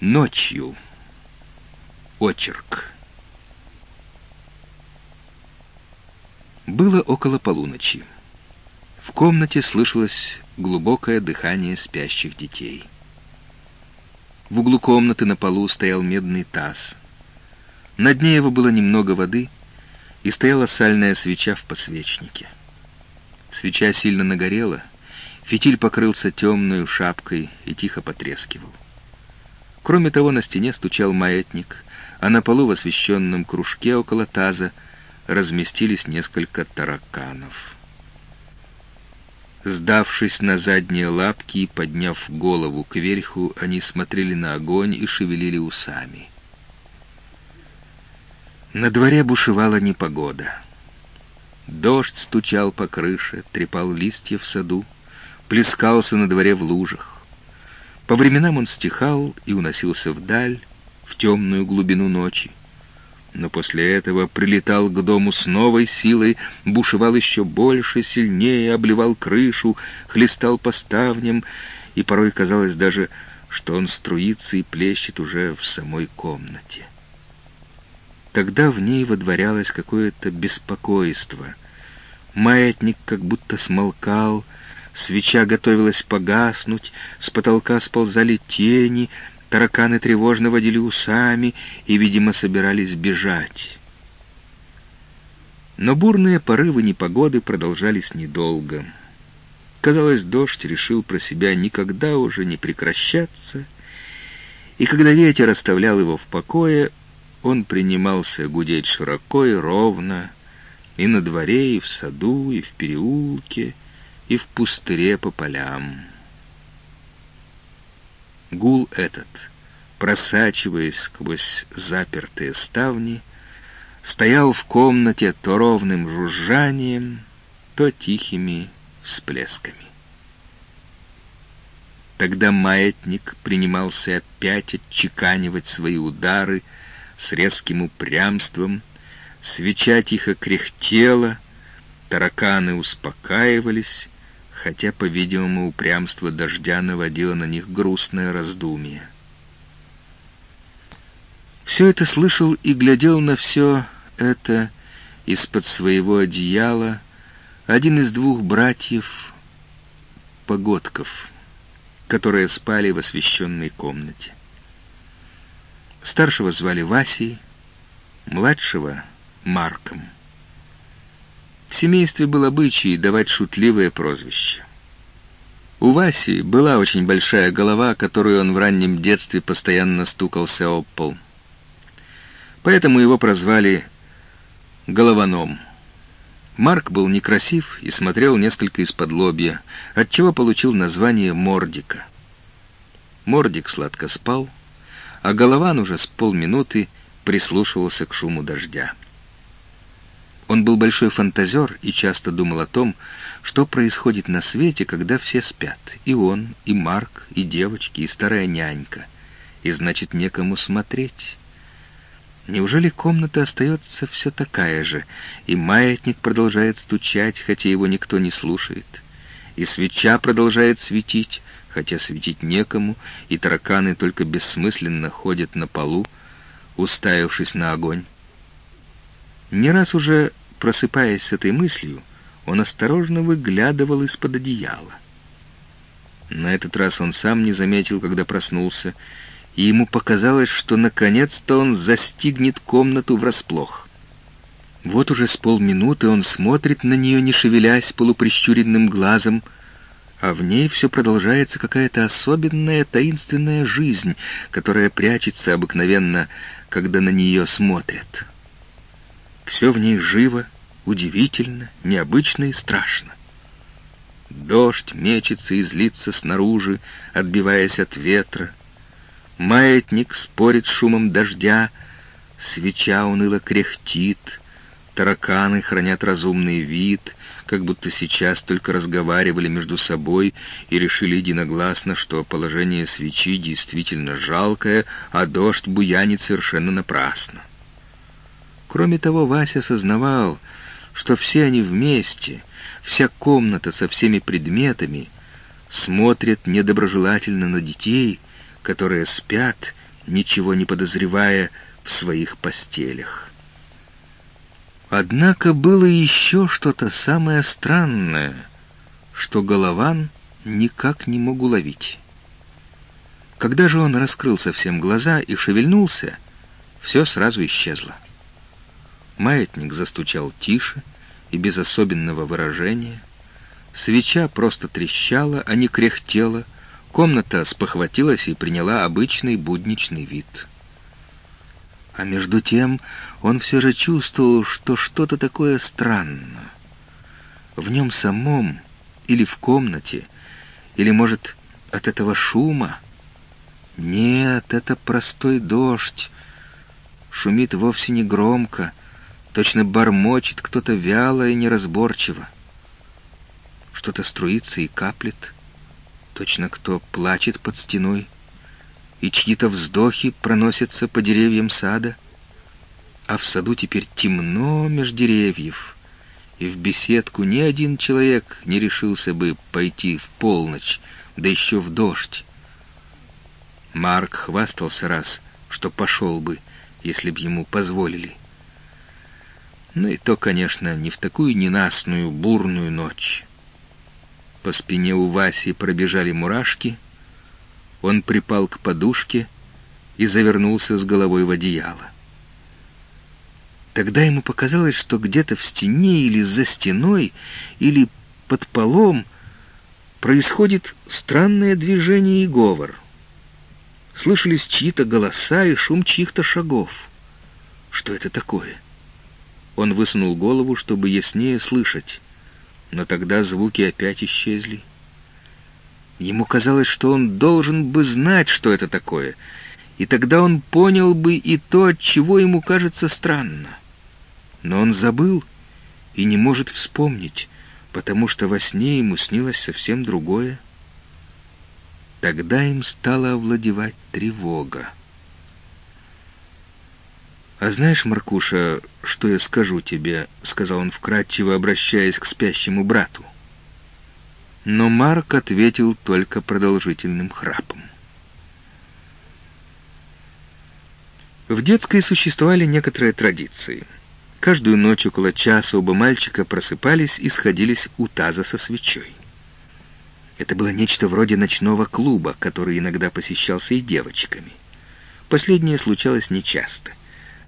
Ночью. Очерк. Было около полуночи. В комнате слышалось глубокое дыхание спящих детей. В углу комнаты на полу стоял медный таз. На дне его было немного воды, и стояла сальная свеча в подсвечнике. Свеча сильно нагорела, фитиль покрылся темной шапкой и тихо потрескивал. Кроме того, на стене стучал маятник, а на полу в освещенном кружке около таза разместились несколько тараканов. Сдавшись на задние лапки и подняв голову кверху, они смотрели на огонь и шевелили усами. На дворе бушевала непогода. Дождь стучал по крыше, трепал листья в саду, плескался на дворе в лужах. По временам он стихал и уносился вдаль, в темную глубину ночи. Но после этого прилетал к дому с новой силой, бушевал еще больше, сильнее, обливал крышу, хлестал по ставням, и порой казалось даже, что он струится и плещет уже в самой комнате. Тогда в ней водворялось какое-то беспокойство. Маятник как будто смолкал, Свеча готовилась погаснуть, с потолка сползали тени, тараканы тревожно водили усами и, видимо, собирались бежать. Но бурные порывы непогоды продолжались недолго. Казалось, дождь решил про себя никогда уже не прекращаться, и когда ветер оставлял его в покое, он принимался гудеть широко и ровно, и на дворе, и в саду, и в переулке — и в пустыре по полям. Гул этот, просачиваясь сквозь запертые ставни, стоял в комнате то ровным жужжанием, то тихими всплесками. Тогда маятник принимался опять отчеканивать свои удары с резким упрямством, свеча тихо кряхтела, тараканы успокаивались, хотя, по-видимому, упрямство дождя наводило на них грустное раздумье. Все это слышал и глядел на все это из-под своего одеяла один из двух братьев Погодков, которые спали в освещенной комнате. Старшего звали Васей, младшего — Марком. В семействе был обычай давать шутливое прозвище. У Васи была очень большая голова, которую он в раннем детстве постоянно стукался об пол. Поэтому его прозвали «Голованом». Марк был некрасив и смотрел несколько из-под лобья, отчего получил название Мордика. Мордик сладко спал, а Голован уже с полминуты прислушивался к шуму дождя. Он был большой фантазер и часто думал о том, что происходит на свете, когда все спят. И он, и Марк, и девочки, и старая нянька. И значит, некому смотреть. Неужели комната остается все такая же, и маятник продолжает стучать, хотя его никто не слушает, и свеча продолжает светить, хотя светить некому, и тараканы только бессмысленно ходят на полу, уставившись на огонь? Не раз уже Просыпаясь с этой мыслью, он осторожно выглядывал из-под одеяла. На этот раз он сам не заметил, когда проснулся, и ему показалось, что наконец-то он застигнет комнату врасплох. Вот уже с полминуты он смотрит на нее, не шевелясь полуприщуренным глазом, а в ней все продолжается какая-то особенная таинственная жизнь, которая прячется обыкновенно, когда на нее смотрят. Все в ней живо, удивительно, необычно и страшно. Дождь мечется и злится снаружи, отбиваясь от ветра. Маятник спорит с шумом дождя, свеча уныло кряхтит, тараканы хранят разумный вид, как будто сейчас только разговаривали между собой и решили единогласно, что положение свечи действительно жалкое, а дождь буянит совершенно напрасно. Кроме того, Вася сознавал, что все они вместе, вся комната со всеми предметами, смотрят недоброжелательно на детей, которые спят ничего не подозревая в своих постелях. Однако было еще что-то самое странное, что Голован никак не мог уловить. Когда же он раскрыл совсем глаза и шевельнулся, все сразу исчезло. Маятник застучал тише и без особенного выражения. Свеча просто трещала, а не кряхтела. Комната спохватилась и приняла обычный будничный вид. А между тем он все же чувствовал, что что-то такое странное. В нем самом или в комнате, или, может, от этого шума. Нет, это простой дождь. Шумит вовсе не громко, точно бормочет кто-то вяло и неразборчиво. Что-то струится и каплет, точно кто плачет под стеной, и чьи-то вздохи проносятся по деревьям сада, а в саду теперь темно меж деревьев, и в беседку ни один человек не решился бы пойти в полночь, да еще в дождь. Марк хвастался раз, что пошел бы, если б ему позволили. Ну и то, конечно, не в такую ненастную, бурную ночь. По спине у Васи пробежали мурашки, он припал к подушке и завернулся с головой в одеяло. Тогда ему показалось, что где-то в стене или за стеной, или под полом происходит странное движение и говор. Слышались чьи-то голоса и шум чьих-то шагов. Что это такое? Он высунул голову, чтобы яснее слышать, но тогда звуки опять исчезли. Ему казалось, что он должен бы знать, что это такое, и тогда он понял бы и то, чего ему кажется странно. Но он забыл и не может вспомнить, потому что во сне ему снилось совсем другое. Тогда им стала овладевать тревога. «А знаешь, Маркуша, что я скажу тебе?» — сказал он вкратчиво, обращаясь к спящему брату. Но Марк ответил только продолжительным храпом. В детской существовали некоторые традиции — Каждую ночь около часа оба мальчика просыпались и сходились у таза со свечой. Это было нечто вроде ночного клуба, который иногда посещался и девочками. Последнее случалось нечасто.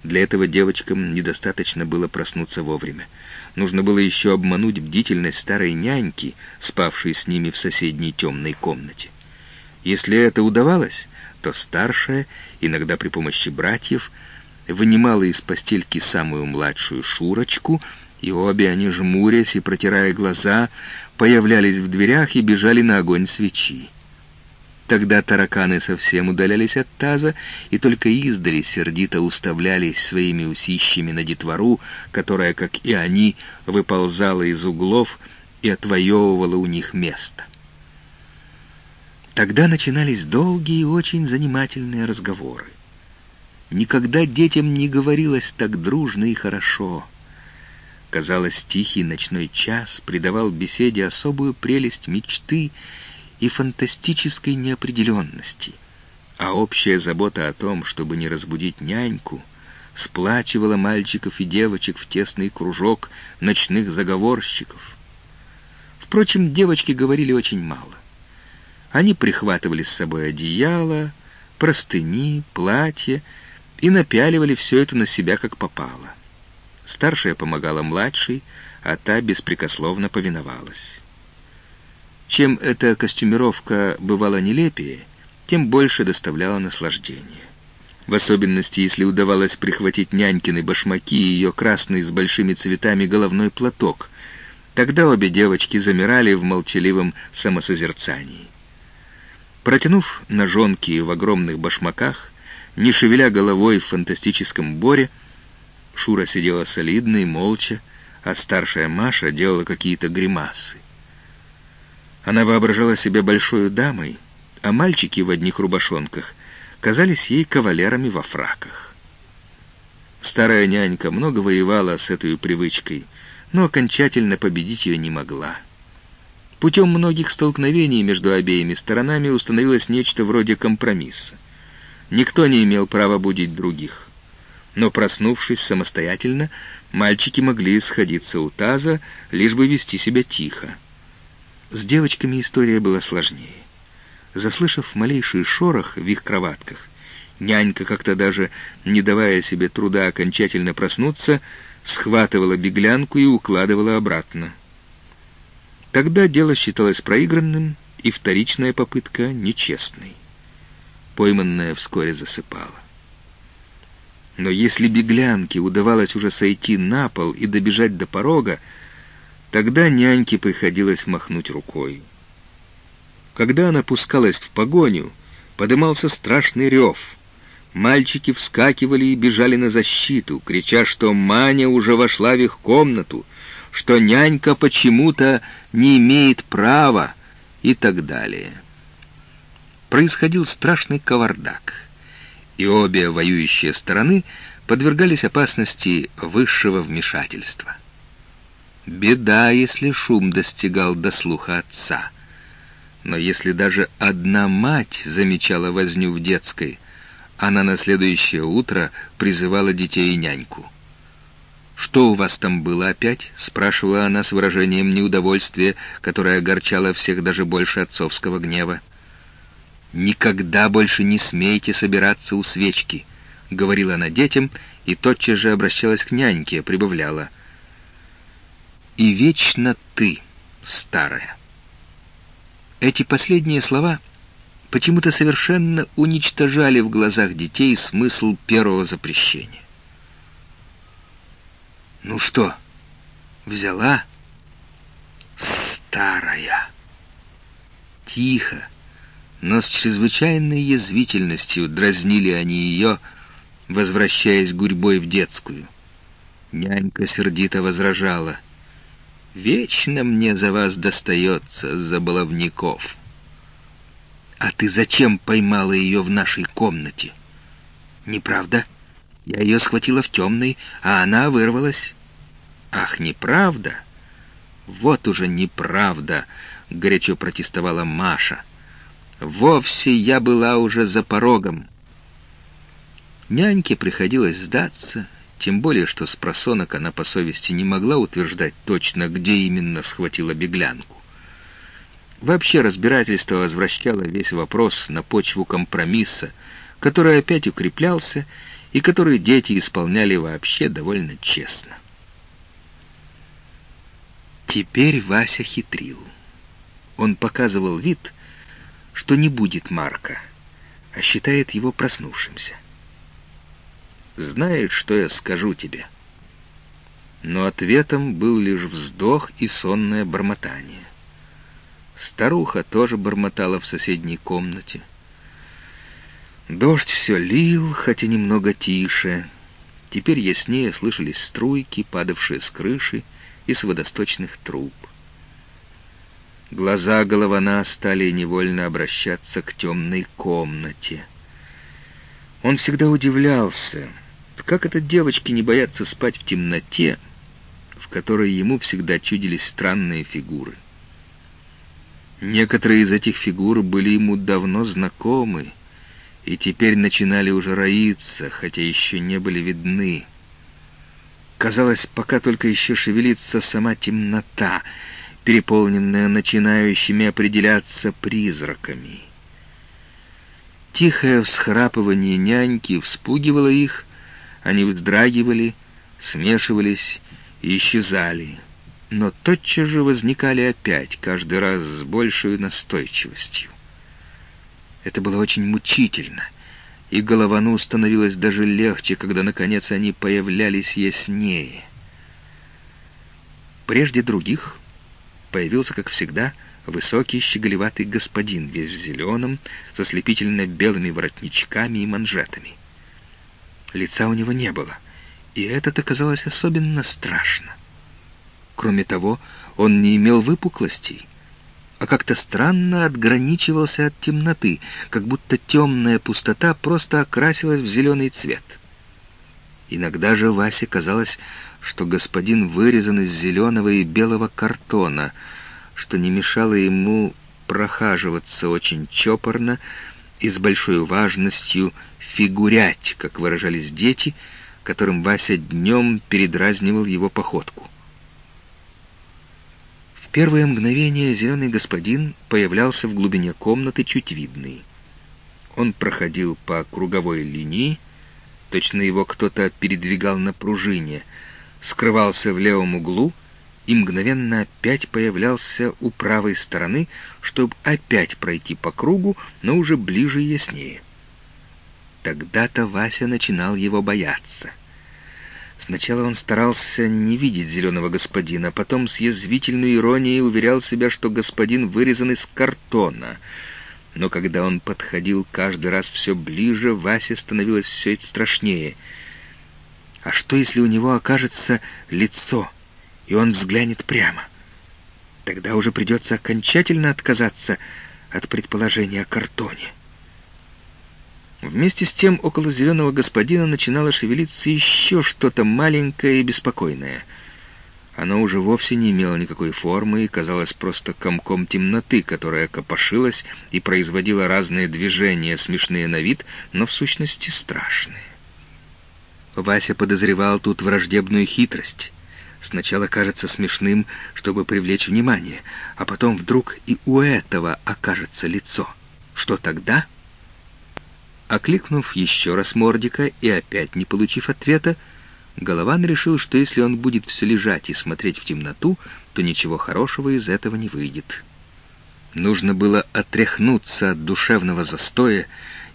Для этого девочкам недостаточно было проснуться вовремя. Нужно было еще обмануть бдительность старой няньки, спавшей с ними в соседней темной комнате. Если это удавалось, то старшая, иногда при помощи братьев, вынимала из постельки самую младшую Шурочку, и обе они, жмурясь и протирая глаза, появлялись в дверях и бежали на огонь свечи. Тогда тараканы совсем удалялись от таза и только издали сердито уставлялись своими усищами на детвору, которая, как и они, выползала из углов и отвоевывала у них место. Тогда начинались долгие и очень занимательные разговоры. Никогда детям не говорилось так дружно и хорошо. Казалось, тихий ночной час придавал беседе особую прелесть мечты и фантастической неопределенности, а общая забота о том, чтобы не разбудить няньку, сплачивала мальчиков и девочек в тесный кружок ночных заговорщиков. Впрочем, девочки говорили очень мало. Они прихватывали с собой одеяло, простыни, платья и напяливали все это на себя как попало. Старшая помогала младшей, а та беспрекословно повиновалась. Чем эта костюмировка бывала нелепее, тем больше доставляла наслаждение. В особенности, если удавалось прихватить нянькины башмаки и ее красный с большими цветами головной платок, тогда обе девочки замирали в молчаливом самосозерцании. Протянув ножонки в огромных башмаках, не шевеля головой в фантастическом боре, Шура сидела солидно и молча, а старшая Маша делала какие-то гримасы. Она воображала себя большой дамой, а мальчики в одних рубашонках казались ей кавалерами во фраках. Старая нянька много воевала с этой привычкой, но окончательно победить ее не могла. Путем многих столкновений между обеими сторонами установилось нечто вроде компромисса. никто не имел права будить других. Но, проснувшись самостоятельно, мальчики могли сходиться у таза, лишь бы вести себя тихо. С девочками история была сложнее. Заслышав малейший шорох в их кроватках, нянька, как-то даже не давая себе труда окончательно проснуться, схватывала беглянку и укладывала обратно. Тогда дело считалось проигранным, и вторичная попытка нечестной. Пойманная вскоре засыпала. Но если беглянке удавалось уже сойти на пол и добежать до порога, тогда няньке приходилось махнуть рукой. Когда она пускалась в погоню, подымался страшный рев. Мальчики вскакивали и бежали на защиту, крича, что Маня уже вошла в их комнату, что нянька почему-то не имеет права и так далее. Происходил страшный кавардак, и обе воюющие стороны подвергались опасности высшего вмешательства. Беда, если шум достигал до слуха отца. Но если даже одна мать замечала возню в детской, она на следующее утро призывала детей и няньку. «Что у вас там было опять?» — спрашивала она с выражением неудовольствия, которое огорчало всех даже больше отцовского гнева. «Никогда больше не смейте собираться у свечки», — говорила она детям и тотчас же обращалась к няньке, прибавляла. «И вечно ты, старая». Эти последние слова почему-то совершенно уничтожали в глазах детей смысл первого запрещения. «Ну что, взяла?» «Старая!» Тихо, но с чрезвычайной язвительностью дразнили они ее, возвращаясь гурьбой в детскую. Нянька сердито возражала. «Вечно мне за вас достается, за баловников!» «А ты зачем поймала ее в нашей комнате?» «Неправда?» Я ее схватила в темной, а она вырвалась. Ах, неправда? Вот уже неправда, горячо протестовала Маша. Вовсе я была уже за порогом. Няньке приходилось сдаться, тем более, что с просонок она по совести не могла утверждать точно, где именно схватила беглянку. Вообще разбирательство возвращало весь вопрос на почву компромисса, который опять укреплялся и которые дети исполняли вообще довольно честно. Теперь Вася хитрил. Он показывал вид, что не будет Марка, а считает его проснувшимся. «Знаешь, что я скажу тебе?» Но ответом был лишь вздох и сонное бормотание. Старуха тоже бормотала в соседней комнате. Дождь все лил, хотя немного тише. Теперь яснее слышались струйки, падавшие с крыши и с водосточных труб. Глаза Голована стали невольно обращаться к темной комнате. Он всегда удивлялся, как это девочки не боятся спать в темноте, в которой ему всегда чудились странные фигуры. Некоторые из этих фигур были ему давно знакомы, и теперь начинали уже роиться, хотя еще не были видны. Казалось, пока только еще шевелится сама темнота, переполненная начинающими определяться призраками. Тихое всхрапывание няньки вспугивало их, они вздрагивали, смешивались и исчезали, но тотчас же возникали опять, каждый раз с большей настойчивостью. Это было очень мучительно, и Головану становилось даже легче, когда, наконец, они появлялись яснее. Прежде других появился, как всегда, высокий щеголеватый господин, весь в зеленом, со слепительно белыми воротничками и манжетами. Лица у него не было, и это оказалось особенно страшно. Кроме того, он не имел выпуклостей, а как-то странно отграничивался от темноты, как будто темная пустота просто окрасилась в зеленый цвет. Иногда же Васе казалось, что господин вырезан из зеленого и белого картона, что не мешало ему прохаживаться очень чопорно и с большой важностью фигурять, как выражались дети, которым Вася днем передразнивал его походку. В первое мгновение зеленый господин появлялся в глубине комнаты чуть видный. Он проходил по круговой линии, точно его кто-то передвигал на пружине, скрывался в левом углу и мгновенно опять появлялся у правой стороны, чтобы опять пройти по кругу, но уже ближе и яснее. Тогда-то Вася начинал его бояться. Сначала он старался не видеть зеленого господина, потом с язвительной иронией уверял себя, что господин вырезан из картона. Но когда он подходил каждый раз все ближе, Васе становилось все страшнее. А что, если у него окажется лицо, и он взглянет прямо? Тогда уже придется окончательно отказаться от предположения о картоне. Вместе с тем около зеленого господина начинало шевелиться еще что-то маленькое и беспокойное. Оно уже вовсе не имело никакой формы и казалось просто комком темноты, которая копошилась и производила разные движения, смешные на вид, но в сущности страшные. Вася подозревал тут враждебную хитрость. Сначала кажется смешным, чтобы привлечь внимание, а потом вдруг и у этого окажется лицо. Что тогда? — Окликнув еще раз Мордика и опять не получив ответа, Голован решил, что если он будет все лежать и смотреть в темноту, то ничего хорошего из этого не выйдет. Нужно было отряхнуться от душевного застоя,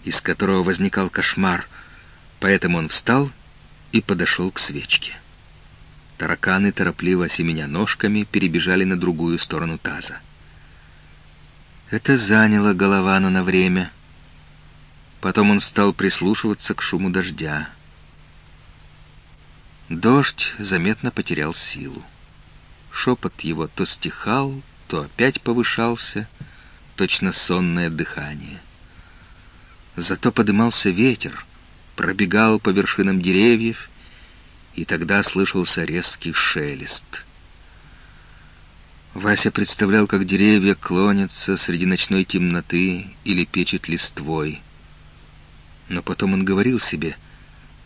из которого возникал кошмар, поэтому он встал и подошел к свечке. Тараканы, торопливо семеня ножками, перебежали на другую сторону таза. Это заняло Голована на время — Потом он стал прислушиваться к шуму дождя. Дождь заметно потерял силу. Шепот его то стихал, то опять повышался, точно сонное дыхание. Зато подымался ветер, пробегал по вершинам деревьев, и тогда слышался резкий шелест. Вася представлял, как деревья клонятся среди ночной темноты или печет листвой — но потом он говорил себе,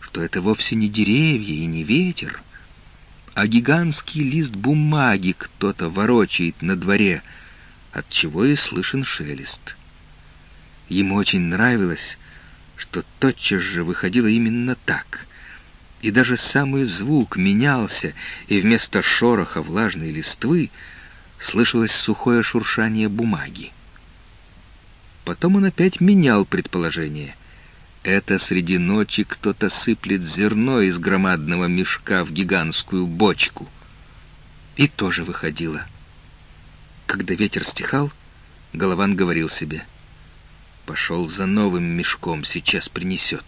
что это вовсе не деревья и не ветер, а гигантский лист бумаги кто-то ворочает на дворе, от чего и слышен шелест. Ему очень нравилось, что тотчас же выходило именно так, и даже самый звук менялся, и вместо шороха влажной листвы слышалось сухое шуршание бумаги. Потом он опять менял предположение — это среди ночи кто-то сыплет зерно из громадного мешка в гигантскую бочку. И тоже выходило. Когда ветер стихал, Голован говорил себе, «Пошел за новым мешком, сейчас принесет».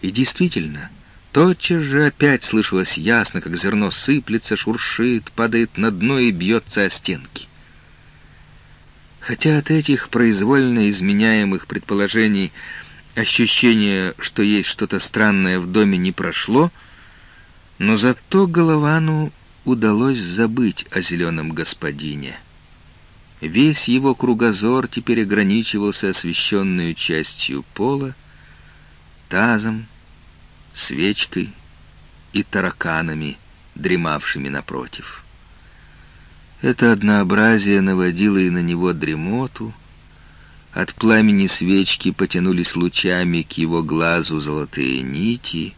И действительно, тотчас же опять слышалось ясно, как зерно сыплется, шуршит, падает на дно и бьется о стенки. Хотя от этих произвольно изменяемых предположений Ощущение, что есть что-то странное в доме, не прошло, но зато Головану удалось забыть о зеленом господине. Весь его кругозор теперь ограничивался освещенной частью пола, тазом, свечкой и тараканами, дремавшими напротив. Это однообразие наводило и на него дремоту, от пламени свечки потянулись лучами к его глазу золотые нити.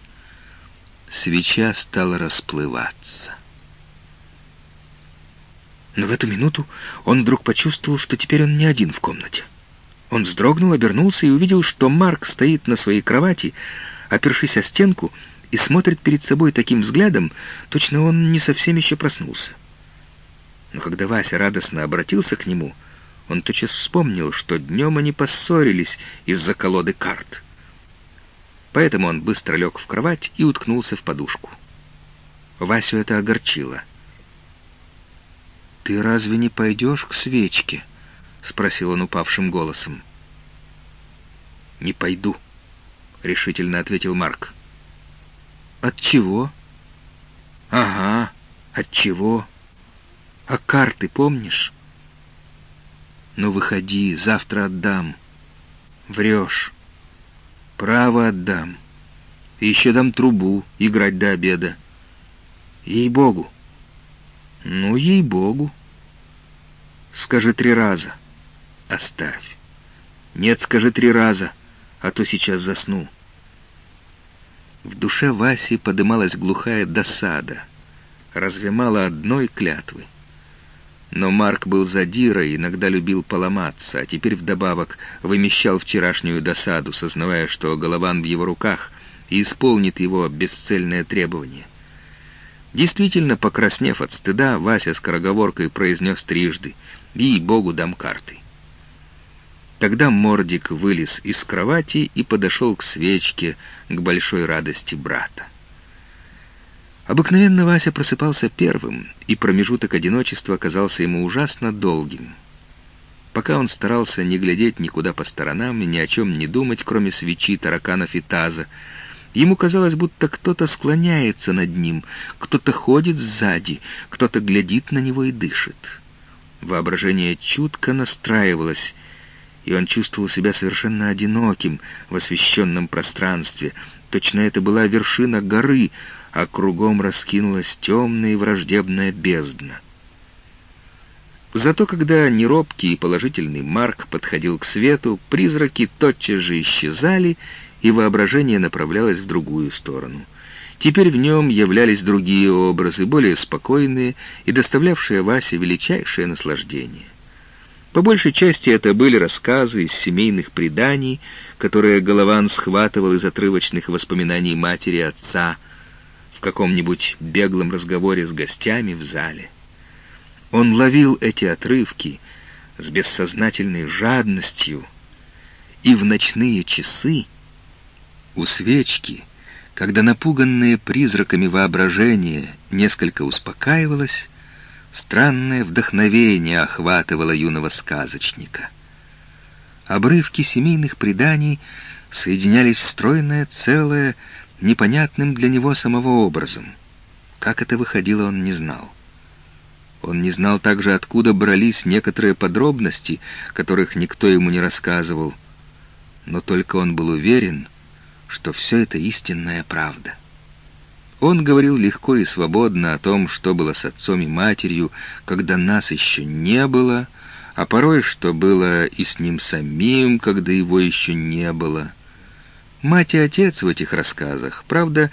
Свеча стала расплываться. Но в эту минуту он вдруг почувствовал, что теперь он не один в комнате. Он вздрогнул, обернулся и увидел, что Марк стоит на своей кровати, опершись о стенку, и смотрит перед собой таким взглядом, точно он не совсем еще проснулся. Но когда Вася радостно обратился к нему — он тотчас вспомнил, что днем они поссорились из-за колоды карт. Поэтому он быстро лег в кровать и уткнулся в подушку. Васю это огорчило. «Ты разве не пойдешь к свечке?» — спросил он упавшим голосом. «Не пойду», — решительно ответил Марк. «От чего?» «Ага, от чего? А карты помнишь?» «Ну, выходи, завтра отдам». «Врешь». Право отдам. И еще дам трубу играть до обеда. Ей-богу. Ну, ей-богу. Скажи три раза. Оставь. Нет, скажи три раза, а то сейчас засну. В душе Васи подымалась глухая досада. Разве мало одной клятвы? Но Марк был задира и иногда любил поломаться, а теперь вдобавок вымещал вчерашнюю досаду, сознавая, что Голован в его руках и исполнит его бесцельное требование. Действительно, покраснев от стыда, Вася скороговоркой произнес трижды «Ей-богу, дам карты». Тогда Мордик вылез из кровати и подошел к свечке, к большой радости брата. Обыкновенно Вася просыпался первым, и промежуток одиночества оказался ему ужасно долгим. Пока он старался не глядеть никуда по сторонам и ни о чем не думать, кроме свечи, тараканов и таза, ему казалось, будто кто-то склоняется над ним, кто-то ходит сзади, кто-то глядит на него и дышит. Воображение чутко настраивалось, и он чувствовал себя совершенно одиноким в освещенном пространстве. Точно это была вершина горы, а кругом раскинулась темная и враждебная бездна. Зато когда неробкий и положительный Марк подходил к свету, призраки тотчас же исчезали, и воображение направлялось в другую сторону. Теперь в нем являлись другие образы, более спокойные и доставлявшие Васе величайшее наслаждение. По большей части это были рассказы из семейных преданий, которые Голован схватывал из отрывочных воспоминаний матери и отца каком-нибудь беглом разговоре с гостями в зале. Он ловил эти отрывки с бессознательной жадностью, и в ночные часы у свечки, когда напуганное призраками воображение несколько успокаивалось, Странное вдохновение охватывало юного сказочника. Обрывки семейных преданий соединялись в стройное целое, непонятным для него самого образом. Как это выходило, он не знал. Он не знал также, откуда брались некоторые подробности, которых никто ему не рассказывал. Но только он был уверен, что все это истинная правда. Он говорил легко и свободно о том, что было с отцом и матерью, когда нас еще не было, а порой, что было и с ним самим, когда его еще не было. Мать и отец в этих рассказах, правда,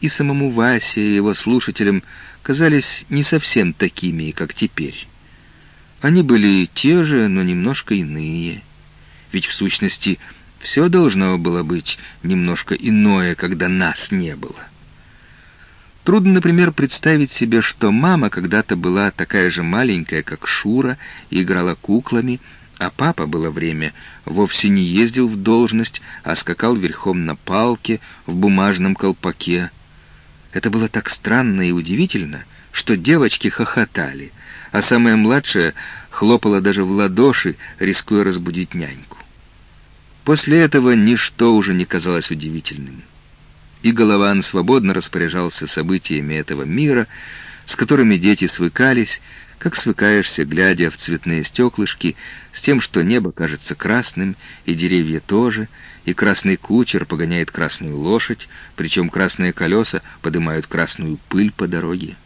и самому Васе, и его слушателям казались не совсем такими, как теперь. Они были те же, но немножко иные. Ведь в сущности все должно было быть немножко иное, когда нас не было. Трудно, например, представить себе, что мама когда-то была такая же маленькая, как Шура, и играла куклами, а папа было время вовсе не ездил в должность, а скакал верхом на палке в бумажном колпаке. Это было так странно и удивительно, что девочки хохотали, а самая младшая хлопала даже в ладоши, рискуя разбудить няньку. После этого ничто уже не казалось удивительным и Голован свободно распоряжался событиями этого мира, с которыми дети свыкались, как свыкаешься, глядя в цветные стеклышки, с тем, что небо кажется красным, и деревья тоже, и красный кучер погоняет красную лошадь, причем красные колеса поднимают красную пыль по дороге.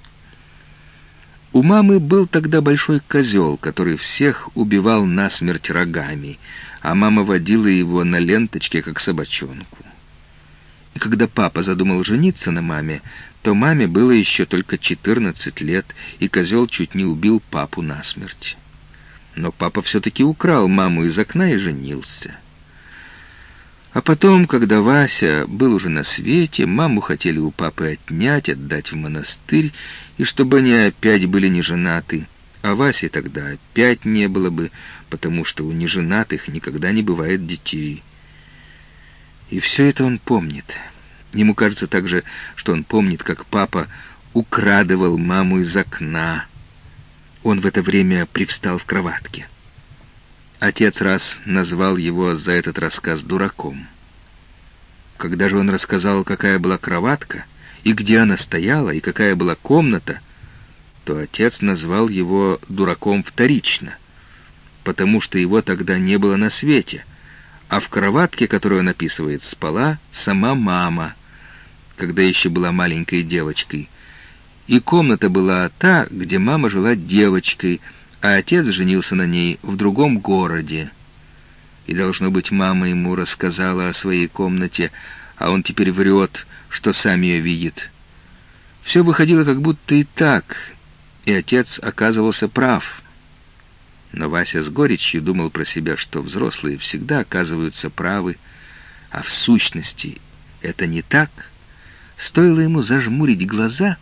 У мамы был тогда большой козел, который всех убивал насмерть рогами, а мама водила его на ленточке, как собачонку. И когда папа задумал жениться на маме, то маме было еще только 14 лет, и козел чуть не убил папу насмерть. Но папа все-таки украл маму из окна и женился. А потом, когда Вася был уже на свете, маму хотели у папы отнять, отдать в монастырь, и чтобы они опять были не женаты. А Васе тогда опять не было бы, потому что у неженатых никогда не бывает детей. И все это он помнит. Ему кажется также, что он помнит, как папа украдывал маму из окна. Он в это время привстал в кроватке. Отец раз назвал его за этот рассказ дураком. Когда же он рассказал, какая была кроватка, и где она стояла, и какая была комната, то отец назвал его дураком вторично, потому что его тогда не было на свете — а в кроватке, которую он описывает, спала сама мама, когда еще была маленькой девочкой. И комната была та, где мама жила девочкой, а отец женился на ней в другом городе. И, должно быть, мама ему рассказала о своей комнате, а он теперь врет, что сам ее видит. Все выходило как будто и так, и отец оказывался прав. Но Вася с горечью думал про себя, что взрослые всегда оказываются правы, а в сущности это не так. Стоило ему зажмурить глаза,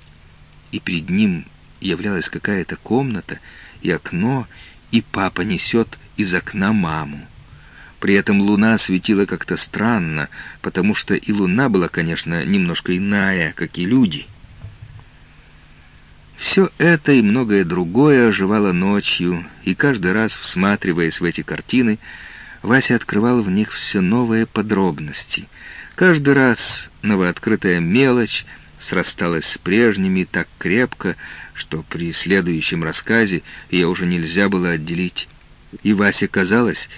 и перед ним являлась какая-то комната и окно, и папа несет из окна маму. При этом луна светила как-то странно, потому что и луна была, конечно, немножко иная, как и люди — все это и многое другое оживало ночью, и каждый раз, всматриваясь в эти картины, Вася открывал в них все новые подробности. Каждый раз новооткрытая мелочь срасталась с прежними так крепко, что при следующем рассказе ее уже нельзя было отделить. И Васе казалось,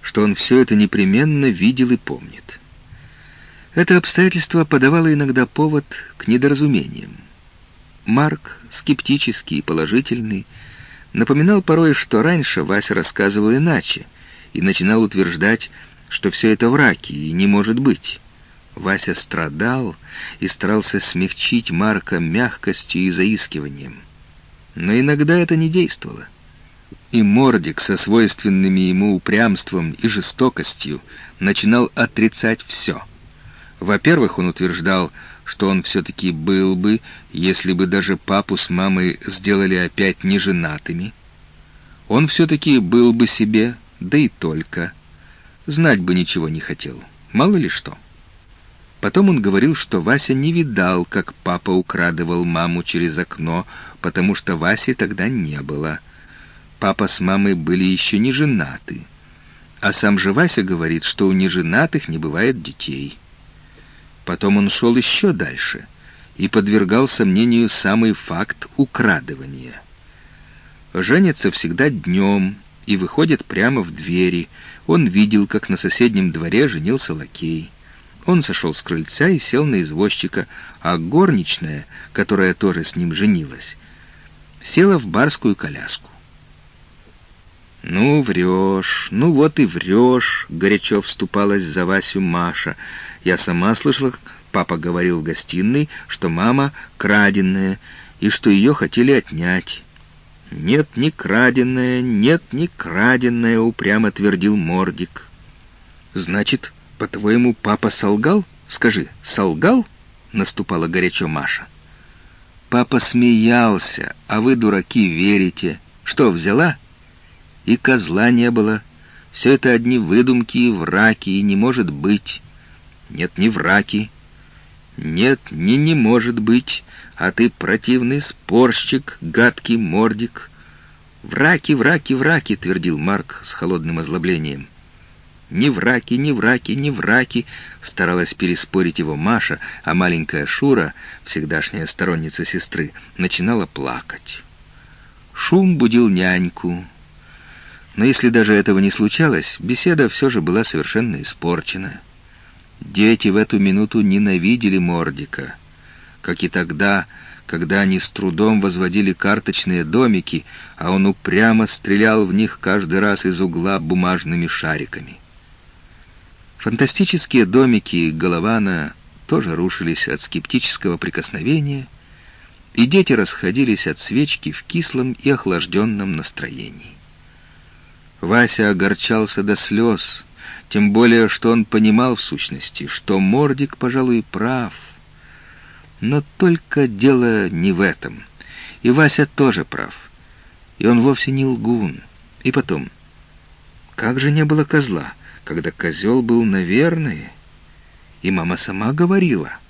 что он все это непременно видел и помнит. Это обстоятельство подавало иногда повод к недоразумениям. Марк, скептический и положительный, напоминал порой, что раньше Вася рассказывал иначе, и начинал утверждать, что все это враки и не может быть. Вася страдал и старался смягчить Марка мягкостью и заискиванием. Но иногда это не действовало. И Мордик со свойственными ему упрямством и жестокостью начинал отрицать все. Во-первых, он утверждал, что он все-таки был бы, если бы даже папу с мамой сделали опять неженатыми. Он все-таки был бы себе, да и только. Знать бы ничего не хотел, мало ли что. Потом он говорил, что Вася не видал, как папа украдывал маму через окно, потому что Васи тогда не было. Папа с мамой были еще не женаты. А сам же Вася говорит, что у неженатых не бывает детей. Потом он шел еще дальше и подвергал сомнению самый факт украдывания. Женятся всегда днем и выходят прямо в двери. Он видел, как на соседнем дворе женился лакей. Он сошел с крыльца и сел на извозчика, а горничная, которая тоже с ним женилась, села в барскую коляску. «Ну, врешь, ну вот и врешь», — горячо вступалась за Васю Маша — я сама слышала, папа говорил в гостиной, что мама краденная, и что ее хотели отнять. «Нет, не краденная, нет, не краденная», — упрямо твердил Мордик. «Значит, по-твоему, папа солгал? Скажи, солгал?» — наступала горячо Маша. «Папа смеялся, а вы, дураки, верите. Что, взяла?» И козла не было. Все это одни выдумки и враки, и не может быть. Нет, не враки. Нет, не не может быть, а ты противный спорщик, гадкий мордик. Враки, враки, враки, твердил Марк с холодным озлоблением. «Не враки, не враки, не враки!» — старалась переспорить его Маша, а маленькая Шура, всегдашняя сторонница сестры, начинала плакать. Шум будил няньку. Но если даже этого не случалось, беседа все же была совершенно испорчена. Дети в эту минуту ненавидели Мордика, как и тогда, когда они с трудом возводили карточные домики, а он упрямо стрелял в них каждый раз из угла бумажными шариками. Фантастические домики Голована тоже рушились от скептического прикосновения, и дети расходились от свечки в кислом и охлажденном настроении. Вася огорчался до слез, тем более, что он понимал в сущности, что Мордик, пожалуй, прав. Но только дело не в этом. И Вася тоже прав. И он вовсе не лгун. И потом, как же не было козла, когда козел был, наверное? И мама сама говорила —